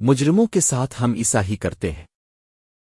مجرموں کے ساتھ ہم ایسا ہی کرتے ہیں۔